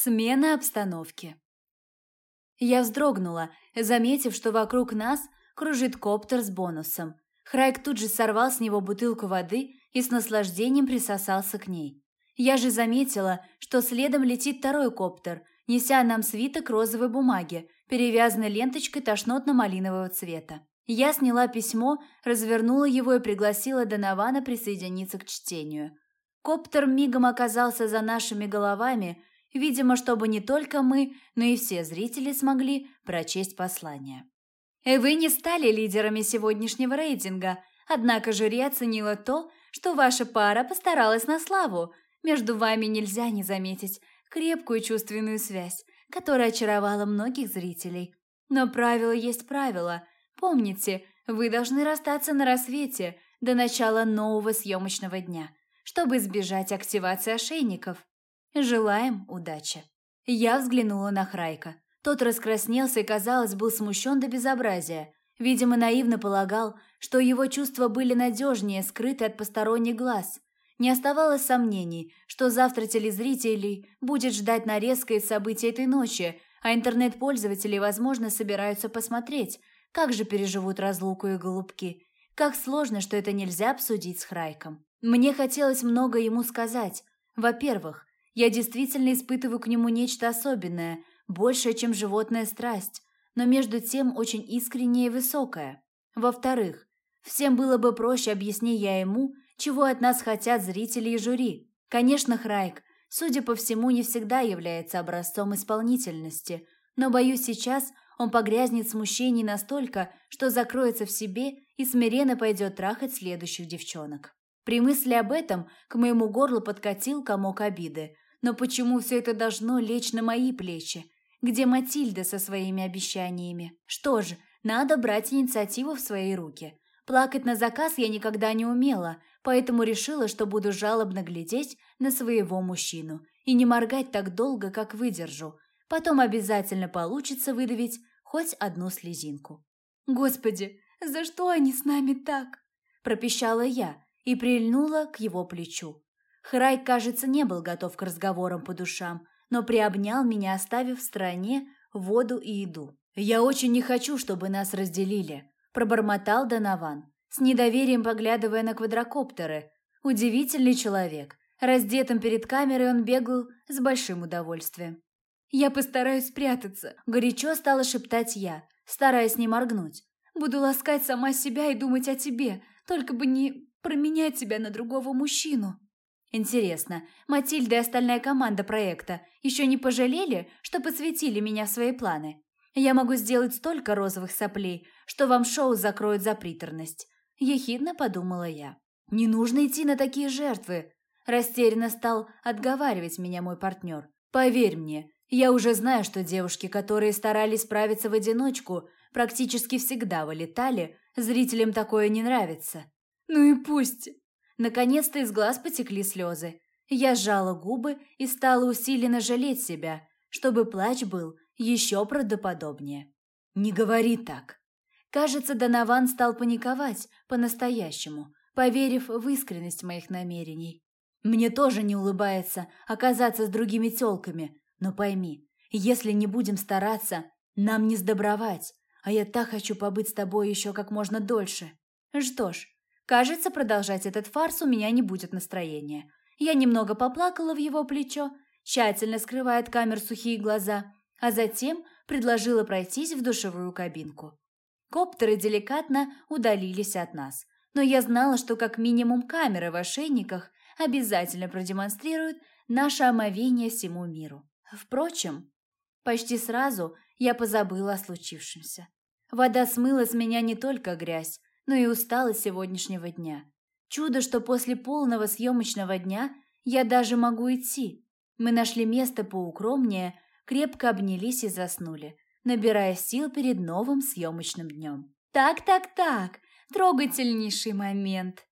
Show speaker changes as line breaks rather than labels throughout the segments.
Смена обстановки. Я вздрогнула, заметив, что вокруг нас кружит коптер с бонусом. Храйк тут же сорвал с него бутылку воды и с наслаждением присосался к ней. Я же заметила, что следом летит второй коптер, неся нам свиток розовой бумаги, перевязанный ленточкой тошнотно-малинового цвета. Я сняла письмо, развернула его и пригласила Донована присоединиться к чтению. Коптер мигом оказался за нашими головами, видимо, чтобы не только мы, но и все зрители смогли прочесть послание. Вы не стали лидерами сегодняшнего рейтинга, однако жюри оценило то, что ваша пара постаралась на славу. Между вами нельзя не заметить крепкую чувственную связь, которая очаровала многих зрителей. Но правило есть правило. Помните, вы должны расстаться на рассвете до начала нового съемочного дня, чтобы избежать активации ошейников. Желаем удачи. Я взглянула на Храйка. Тот раскраснелся и, казалось, был смущен до безобразия. Видимо, наивно полагал, что его чувства были надежнее, скрыты от посторонних глаз. Не оставалось сомнений, что завтра телезрителей будет ждать нарезка из событий этой ночи, а интернет-пользователи, возможно, собираются посмотреть, как же переживут разлуку и голубки. Как сложно, что это нельзя обсудить с Храйком. Мне хотелось много ему сказать. Во-первых, я действительно испытываю к нему нечто особенное, большее, чем животная страсть, но между тем очень искреннее и высокое. Во-вторых, всем было бы проще, объясни я ему, чего от нас хотят зрители и жюри. Конечно, Храйк, судя по всему, не всегда является образцом исполнительности, но, боюсь, сейчас он погрязнет в смущении настолько, что закроется в себе и смиренно пойдет трахать следующих девчонок. При мысли об этом к моему горлу подкатил комок обиды, но почему все это должно лечь на мои плечи? Где Матильда со своими обещаниями? Что ж, надо брать инициативу в свои руки. Плакать на заказ я никогда не умела, поэтому решила, что буду жалобно глядеть на своего мужчину и не моргать так долго, как выдержу. Потом обязательно получится выдавить хоть одну слезинку. «Господи, за что они с нами так?» – пропищала я и прильнула к его плечу. Храй, кажется, не был готов к разговорам по душам, но приобнял меня, оставив в стороне воду и еду. «Я очень не хочу, чтобы нас разделили», – пробормотал Донован, с недоверием поглядывая на квадрокоптеры. Удивительный человек. Раздетым перед камерой он бегал с большим удовольствием. «Я постараюсь спрятаться», – горячо стала шептать я, стараясь не моргнуть. «Буду ласкать сама себя и думать о тебе, только бы не променять тебя на другого мужчину». Интересно, Матильда и остальная команда проекта еще не пожалели, что подсветили меня в свои планы? Я могу сделать столько розовых соплей, что вам шоу закроют за приторность. Ехидно подумала я. Не нужно идти на такие жертвы. Растерянно стал отговаривать меня мой партнер. Поверь мне, я уже знаю, что девушки, которые старались справиться в одиночку, практически всегда вылетали, зрителям такое не нравится. Ну и пусть. Наконец-то из глаз потекли слезы. Я сжала губы и стала усиленно жалеть себя, чтобы плач был еще правдоподобнее. «Не говори так!» Кажется, Донован стал паниковать по-настоящему, поверив в искренность моих намерений. «Мне тоже не улыбается оказаться с другими тёлками, но пойми, если не будем стараться, нам не сдобровать, а я так хочу побыть с тобой еще как можно дольше. Что ж, Кажется, продолжать этот фарс у меня не будет настроения. Я немного поплакала в его плечо, тщательно скрывая от камер сухие глаза, а затем предложила пройтись в душевую кабинку. Коптеры деликатно удалились от нас, но я знала, что как минимум камеры в ошейниках обязательно продемонстрируют наше омовение всему миру. Впрочем, почти сразу я позабыла о случившемся. Вода смыла с меня не только грязь, но и устала сегодняшнего дня. Чудо, что после полного съемочного дня я даже могу идти. Мы нашли место поукромнее, крепко обнялись и заснули, набирая сил перед новым съемочным днем. «Так-так-так, трогательнейший момент!»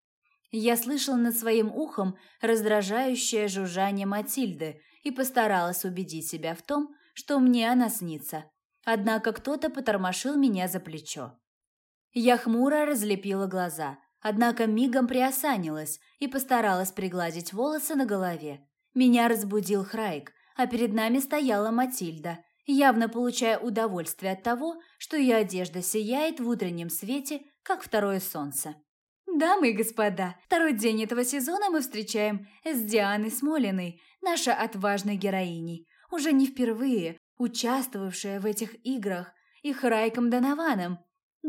Я слышала над своим ухом раздражающее жужжание Матильды и постаралась убедить себя в том, что мне она снится. Однако кто-то потормошил меня за плечо. Я хмуро разлепила глаза, однако мигом приосанилась и постаралась пригладить волосы на голове. Меня разбудил Храйк, а перед нами стояла Матильда, явно получая удовольствие от того, что ее одежда сияет в утреннем свете, как второе солнце. Дамы и господа, второй день этого сезона мы встречаем с Дианой Смолиной, нашей отважной героиней, уже не впервые участвовавшая в этих играх, и Храйком Донованом,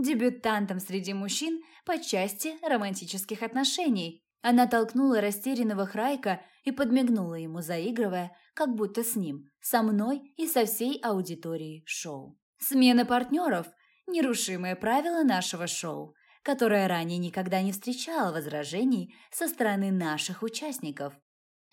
дебютантом среди мужчин по части романтических отношений. Она толкнула растерянного Храйка и подмигнула ему, заигрывая, как будто с ним, со мной и со всей аудиторией шоу. Смена партнеров – нерушимое правило нашего шоу, которое ранее никогда не встречало возражений со стороны наших участников.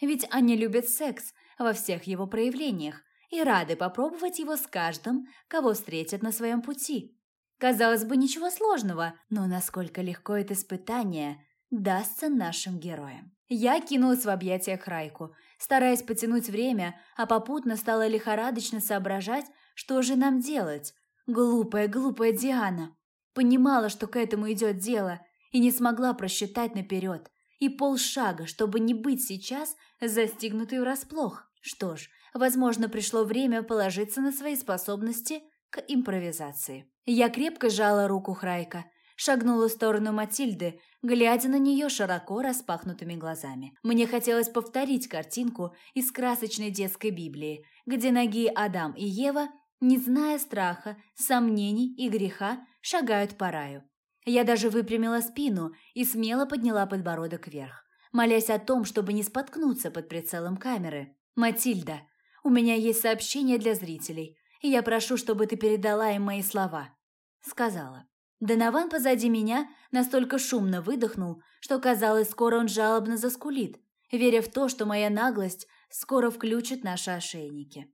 Ведь они любят секс во всех его проявлениях и рады попробовать его с каждым, кого встретят на своем пути. Казалось бы, ничего сложного, но насколько легко это испытание дастся нашим героям. Я кинулась в объятия Храйку, стараясь потянуть время, а попутно стала лихорадочно соображать, что же нам делать. Глупая, глупая Диана. Понимала, что к этому идет дело, и не смогла просчитать наперед. И полшага, чтобы не быть сейчас застигнутой врасплох. Что ж, возможно, пришло время положиться на свои способности к импровизации. Я крепко сжала руку Храйка, шагнула в сторону Матильды, глядя на нее широко распахнутыми глазами. Мне хотелось повторить картинку из красочной детской Библии, где ноги Адам и Ева, не зная страха, сомнений и греха, шагают по раю. Я даже выпрямила спину и смело подняла подбородок вверх, молясь о том, чтобы не споткнуться под прицелом камеры. «Матильда, у меня есть сообщение для зрителей, я прошу, чтобы ты передала им мои слова», — сказала. Донован позади меня настолько шумно выдохнул, что казалось, скоро он жалобно заскулит, веря в то, что моя наглость скоро включит наши ошейники.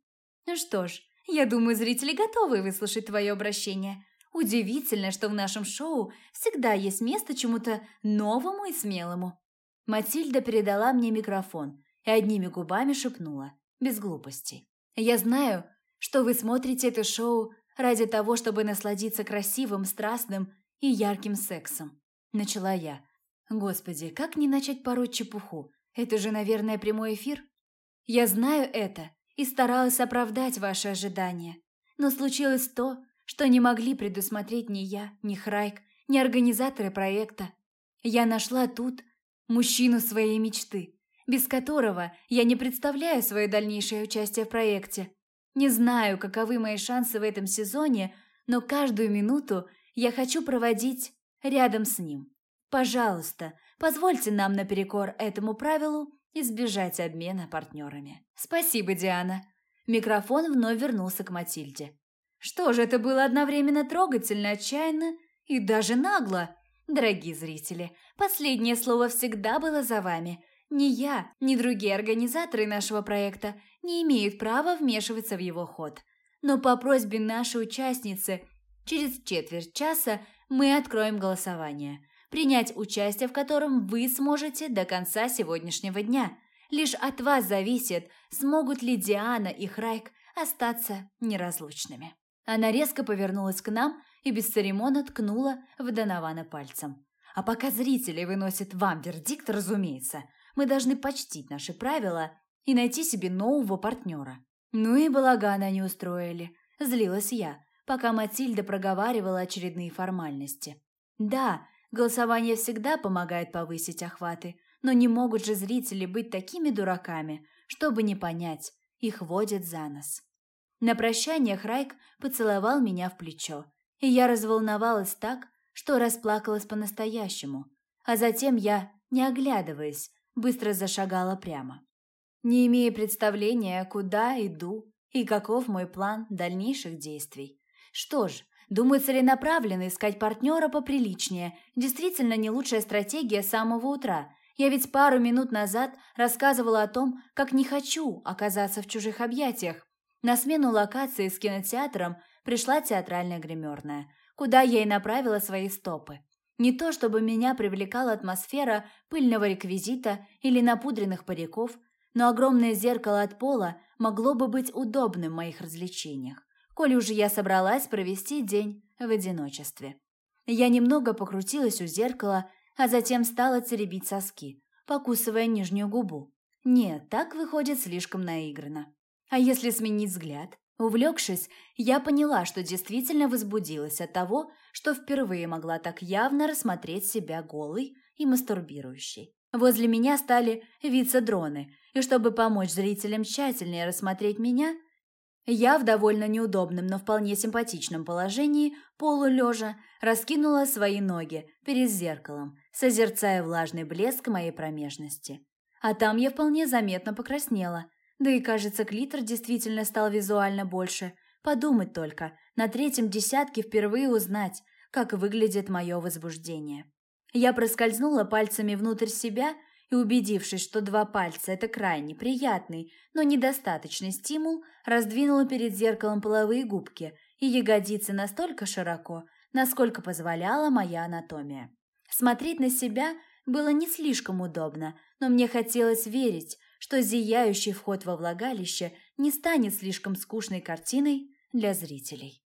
Ну что ж, я думаю, зрители готовы выслушать твое обращение. Удивительно, что в нашем шоу всегда есть место чему-то новому и смелому. Матильда передала мне микрофон и одними губами шепнула, без глупостей. «Я знаю, что вы смотрите это шоу ради того, чтобы насладиться красивым, страстным и ярким сексом. Начала я. Господи, как не начать пороть чепуху? Это же, наверное, прямой эфир? Я знаю это и старалась оправдать ваши ожидания. Но случилось то, что не могли предусмотреть ни я, ни Храйк, ни организаторы проекта. Я нашла тут мужчину своей мечты, без которого я не представляю свое дальнейшее участие в проекте. Не знаю, каковы мои шансы в этом сезоне, но каждую минуту я хочу проводить рядом с ним. Пожалуйста, позвольте нам наперекор этому правилу избежать обмена партнерами. Спасибо, Диана. Микрофон вновь вернулся к Матильде. Что же, это было одновременно трогательно, отчаянно и даже нагло. Дорогие зрители, последнее слово всегда было за вами. Ни я, ни другие организаторы нашего проекта не имеют права вмешиваться в его ход. Но по просьбе нашей участницы через четверть часа мы откроем голосование, принять участие в котором вы сможете до конца сегодняшнего дня. Лишь от вас зависит, смогут ли Диана и Храйк остаться неразлучными. Она резко повернулась к нам и без церемона ткнула в Донована пальцем. А пока зрители выносят вам вердикт, разумеется – мы должны почтить наши правила и найти себе нового партнера. Ну и балаган они устроили. Злилась я, пока Матильда проговаривала очередные формальности. Да, голосование всегда помогает повысить охваты, но не могут же зрители быть такими дураками, чтобы не понять, их водят за нос. На прощание Храйк поцеловал меня в плечо, и я разволновалась так, что расплакалась по-настоящему. А затем я, не оглядываясь, быстро зашагала прямо. Не имея представления, куда иду и каков мой план дальнейших действий. Что ж, думаю, целенаправленно искать партнера поприличнее действительно не лучшая стратегия с самого утра. Я ведь пару минут назад рассказывала о том, как не хочу оказаться в чужих объятиях. На смену локации с кинотеатром пришла театральная гримерная, куда я и направила свои стопы. Не то чтобы меня привлекала атмосфера пыльного реквизита или напудренных париков, но огромное зеркало от пола могло бы быть удобным в моих развлечениях, коли уже я собралась провести день в одиночестве. Я немного покрутилась у зеркала, а затем стала теребить соски, покусывая нижнюю губу. Нет, так выходит слишком наигранно. А если сменить взгляд? Увлекшись, я поняла, что действительно возбудилась от того, что впервые могла так явно рассмотреть себя голой и мастурбирующей. Возле меня стали виться дроны, и чтобы помочь зрителям тщательнее рассмотреть меня, я в довольно неудобном, но вполне симпатичном положении, полулежа, раскинула свои ноги перед зеркалом, созерцая влажный блеск моей промежности. А там я вполне заметно покраснела. Да и, кажется, клитор действительно стал визуально больше. Подумать только, на третьем десятке впервые узнать, как выглядит мое возбуждение. Я проскользнула пальцами внутрь себя и, убедившись, что два пальца – это крайне приятный, но недостаточный стимул, раздвинула перед зеркалом половые губки и ягодицы настолько широко, насколько позволяла моя анатомия. Смотреть на себя было не слишком удобно, но мне хотелось верить, что зияющий вход во влагалище не станет слишком скучной картиной для зрителей.